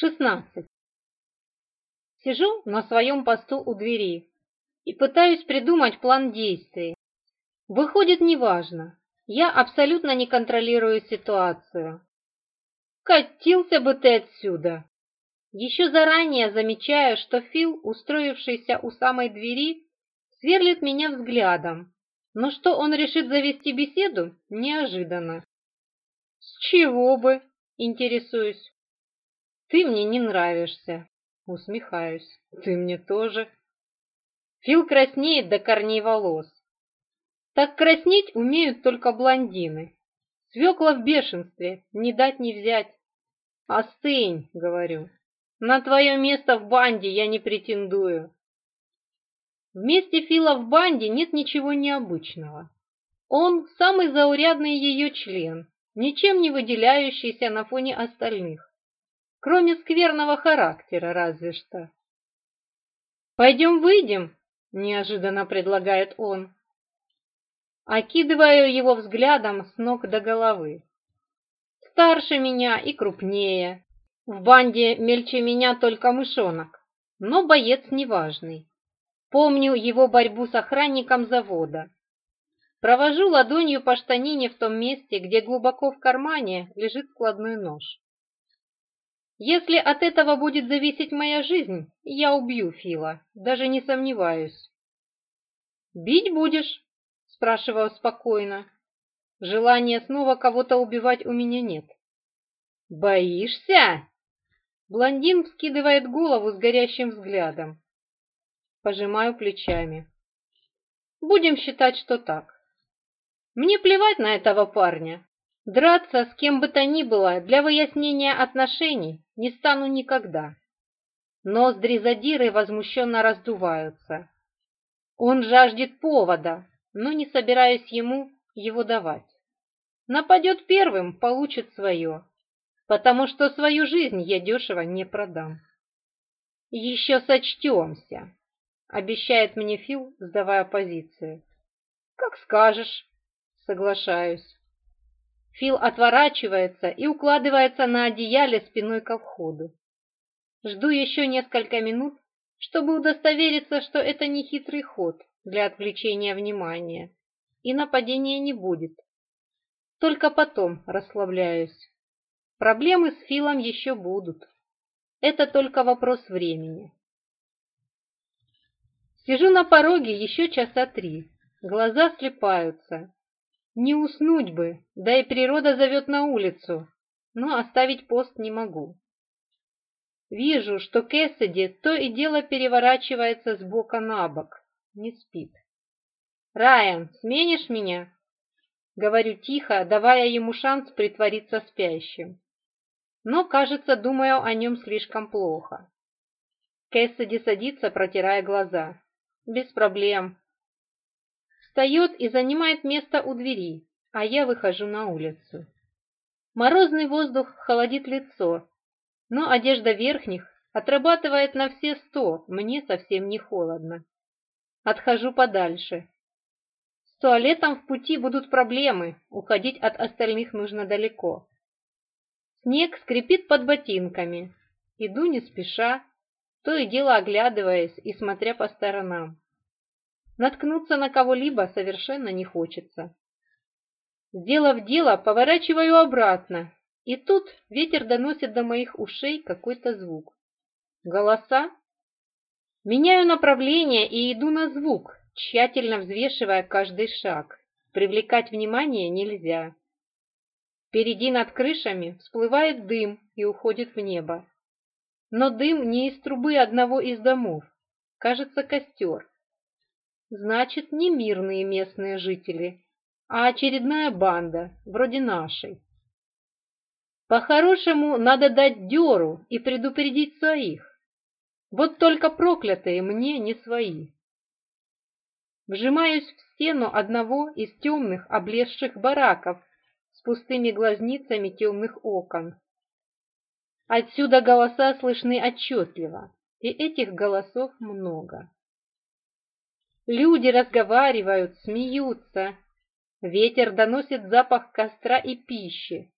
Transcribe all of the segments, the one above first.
16. Сижу на своем посту у двери и пытаюсь придумать план действий. Выходит, неважно. Я абсолютно не контролирую ситуацию. Катился бы ты отсюда. Еще заранее замечаю, что Фил, устроившийся у самой двери, сверлит меня взглядом. Но что он решит завести беседу, неожиданно. С чего бы, интересуюсь. «Ты мне не нравишься», — усмехаюсь. «Ты мне тоже». Фил краснеет до корней волос. Так краснеть умеют только блондины. Свекла в бешенстве, не дать не взять. «Остынь», — говорю. «На твое место в банде я не претендую». Вместе Фила в банде нет ничего необычного. Он самый заурядный ее член, ничем не выделяющийся на фоне остальных кроме скверного характера разве что. «Пойдем выйдем», — неожиданно предлагает он. Окидываю его взглядом с ног до головы. Старше меня и крупнее. В банде мельче меня только мышонок, но боец неважный. Помню его борьбу с охранником завода. Провожу ладонью по штанине в том месте, где глубоко в кармане лежит складной нож. Если от этого будет зависеть моя жизнь, я убью Фила, даже не сомневаюсь. «Бить будешь?» – спрашиваю спокойно. Желания снова кого-то убивать у меня нет. «Боишься?» Блондин вскидывает голову с горящим взглядом. Пожимаю плечами. Будем считать, что так. Мне плевать на этого парня. Драться с кем бы то ни было для выяснения отношений не стану никогда. Ноздри задиры возмущенно раздуваются. Он жаждет повода, но не собираюсь ему его давать. Нападет первым, получит свое, потому что свою жизнь я дешево не продам. «Еще сочтемся», — обещает мне Фил, сдавая позицию. «Как скажешь», — соглашаюсь. Фил отворачивается и укладывается на одеяле спиной ко входу. Жду еще несколько минут, чтобы удостовериться, что это не хитрый ход для отвлечения внимания, и нападения не будет. Только потом расслабляюсь. Проблемы с Филом еще будут. Это только вопрос времени. Сижу на пороге еще часа три. Глаза слепаются. Не уснуть бы, да и природа зовет на улицу, но оставить пост не могу. Вижу, что Кэссиди то и дело переворачивается с бока на бок, не спит. «Райан, сменишь меня?» Говорю тихо, давая ему шанс притвориться спящим. Но, кажется, думаю о нем слишком плохо. Кэссиди садится, протирая глаза. «Без проблем встает и занимает место у двери, а я выхожу на улицу. Морозный воздух холодит лицо, но одежда верхних отрабатывает на все сто, мне совсем не холодно. Отхожу подальше. С туалетом в пути будут проблемы, уходить от остальных нужно далеко. Снег скрипит под ботинками. Иду не спеша, то и дело оглядываясь и смотря по сторонам. Наткнуться на кого-либо совершенно не хочется. Сделав дело, поворачиваю обратно, и тут ветер доносит до моих ушей какой-то звук. Голоса? Меняю направление и иду на звук, тщательно взвешивая каждый шаг. Привлекать внимание нельзя. Впереди над крышами всплывает дым и уходит в небо. Но дым не из трубы одного из домов. Кажется, костер. Значит, не мирные местные жители, а очередная банда, вроде нашей. По-хорошему, надо дать дёру и предупредить своих. Вот только проклятые мне не свои. Вжимаюсь в стену одного из темных облезших бараков с пустыми глазницами темных окон. Отсюда голоса слышны отчетливо, и этих голосов много. Люди разговаривают, смеются. Ветер доносит запах костра и пищи.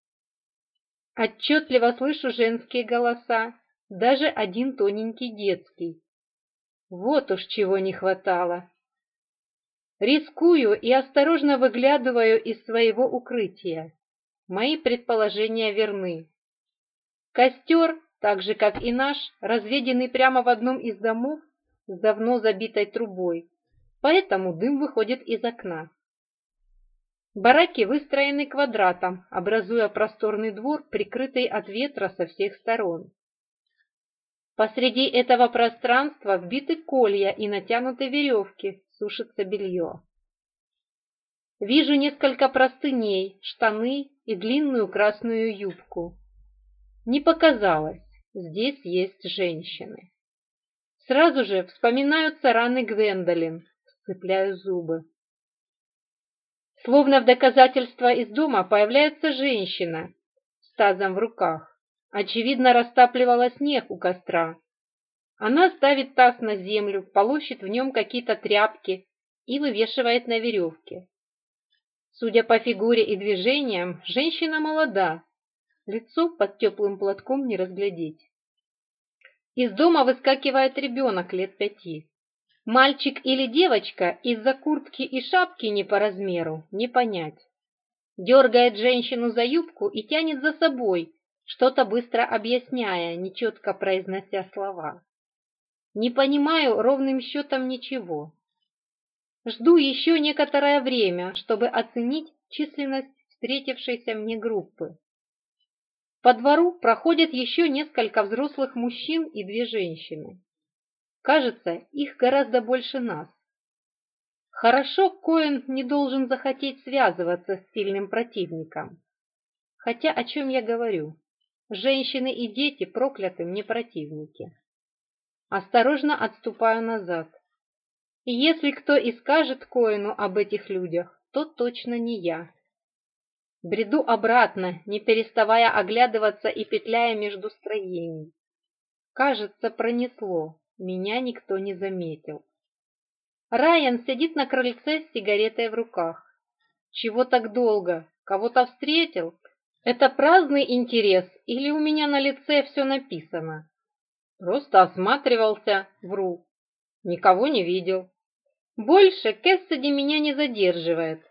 Отчетливо слышу женские голоса, даже один тоненький детский. Вот уж чего не хватало. Рискую и осторожно выглядываю из своего укрытия. Мои предположения верны. Костер, так же как и наш, разведенный прямо в одном из домов с давно забитой трубой, поэтому дым выходит из окна. Бараки выстроены квадратом, образуя просторный двор, прикрытый от ветра со всех сторон. Посреди этого пространства вбиты колья и натянуты веревки, сушится белье. Вижу несколько простыней, штаны и длинную красную юбку. Не показалось, здесь есть женщины. Сразу же вспоминаются раны Гвендолин, цепляю зубы. Словно в доказательство из дома появляется женщина с тазом в руках. Очевидно, растапливала снег у костра. Она ставит таз на землю, полощет в нем какие-то тряпки и вывешивает на веревке. Судя по фигуре и движениям, женщина молода. Лицо под теплым платком не разглядеть. Из дома выскакивает ребенок лет пяти. Мальчик или девочка из-за куртки и шапки не по размеру, не понять. Дергает женщину за юбку и тянет за собой, что-то быстро объясняя, нечетко произнося слова. Не понимаю ровным счетом ничего. Жду еще некоторое время, чтобы оценить численность встретившейся мне группы. По двору проходят еще несколько взрослых мужчин и две женщины. Кажется, их гораздо больше нас. Хорошо, Коэн не должен захотеть связываться с сильным противником. Хотя о чем я говорю? Женщины и дети прокляты мне противники. Осторожно отступаю назад. И если кто и скажет Коину об этих людях, то точно не я. Бреду обратно, не переставая оглядываться и петляя между строений. Кажется, пронесло. Меня никто не заметил. Райан сидит на крыльце с сигаретой в руках. Чего так долго? Кого-то встретил? Это праздный интерес или у меня на лице все написано? Просто осматривался, вру. Никого не видел. Больше Кэссиди меня не задерживает.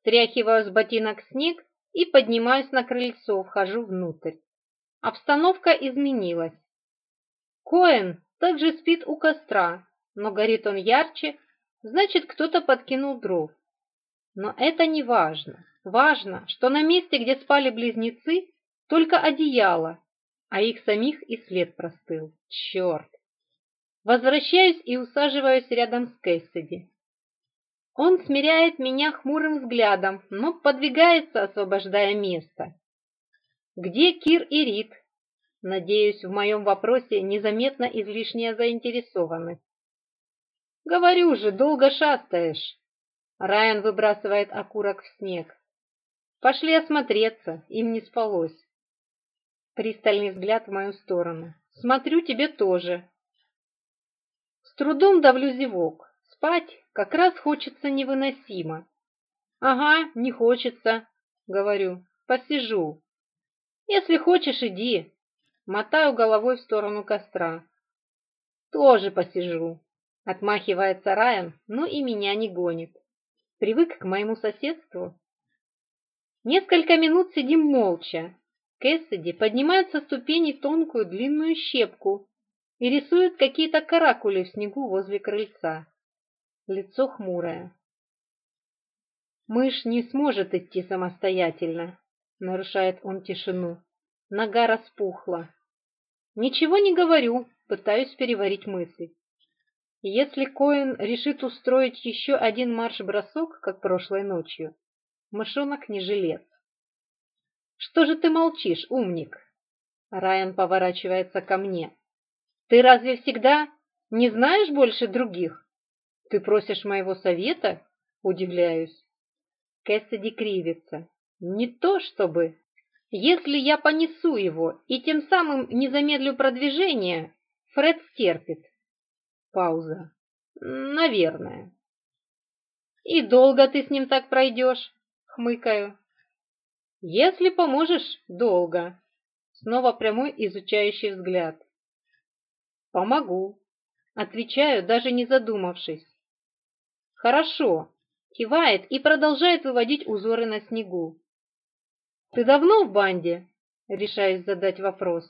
Стряхиваю с ботинок снег и поднимаюсь на крыльцо, вхожу внутрь. Обстановка изменилась. Коэн также спит у костра, но горит он ярче, значит, кто-то подкинул дров. Но это не важно. Важно, что на месте, где спали близнецы, только одеяло, а их самих и след простыл. Черт! Возвращаюсь и усаживаюсь рядом с Кэссиди. Он смиряет меня хмурым взглядом, но подвигается, освобождая место. «Где Кир и Рит?» Надеюсь, в моем вопросе незаметна излишняя заинтересованность. «Говорю же, долго шастаешь!» Райан выбрасывает окурок в снег. «Пошли осмотреться, им не спалось». Пристальный взгляд в мою сторону. «Смотрю, тебе тоже». С трудом давлю зевок. Спать как раз хочется невыносимо. «Ага, не хочется», — говорю, — «посижу». «Если хочешь, иди, Мотаю головой в сторону костра. «Тоже посижу», — отмахивается Райан, но и меня не гонит. Привык к моему соседству. Несколько минут сидим молча. Кэссиди поднимает со ступеней тонкую длинную щепку и рисует какие-то каракули в снегу возле крыльца. Лицо хмурое. «Мышь не сможет идти самостоятельно», — нарушает он тишину. Нога распухла. «Ничего не говорю», — пытаюсь переварить мысли. Если Коэн решит устроить еще один марш-бросок, как прошлой ночью, мышонок не жилец. «Что же ты молчишь, умник?» Райан поворачивается ко мне. «Ты разве всегда не знаешь больше других? Ты просишь моего совета?» Удивляюсь. Кэссиди кривится. «Не то чтобы...» Если я понесу его и тем самым не замедлю продвижение, Фред стерпит. Пауза. Наверное. И долго ты с ним так пройдешь? Хмыкаю. Если поможешь, долго. Снова прямой изучающий взгляд. Помогу. Отвечаю, даже не задумавшись. Хорошо. Кивает и продолжает выводить узоры на снегу. «Ты давно в банде?» — решаюсь задать вопрос.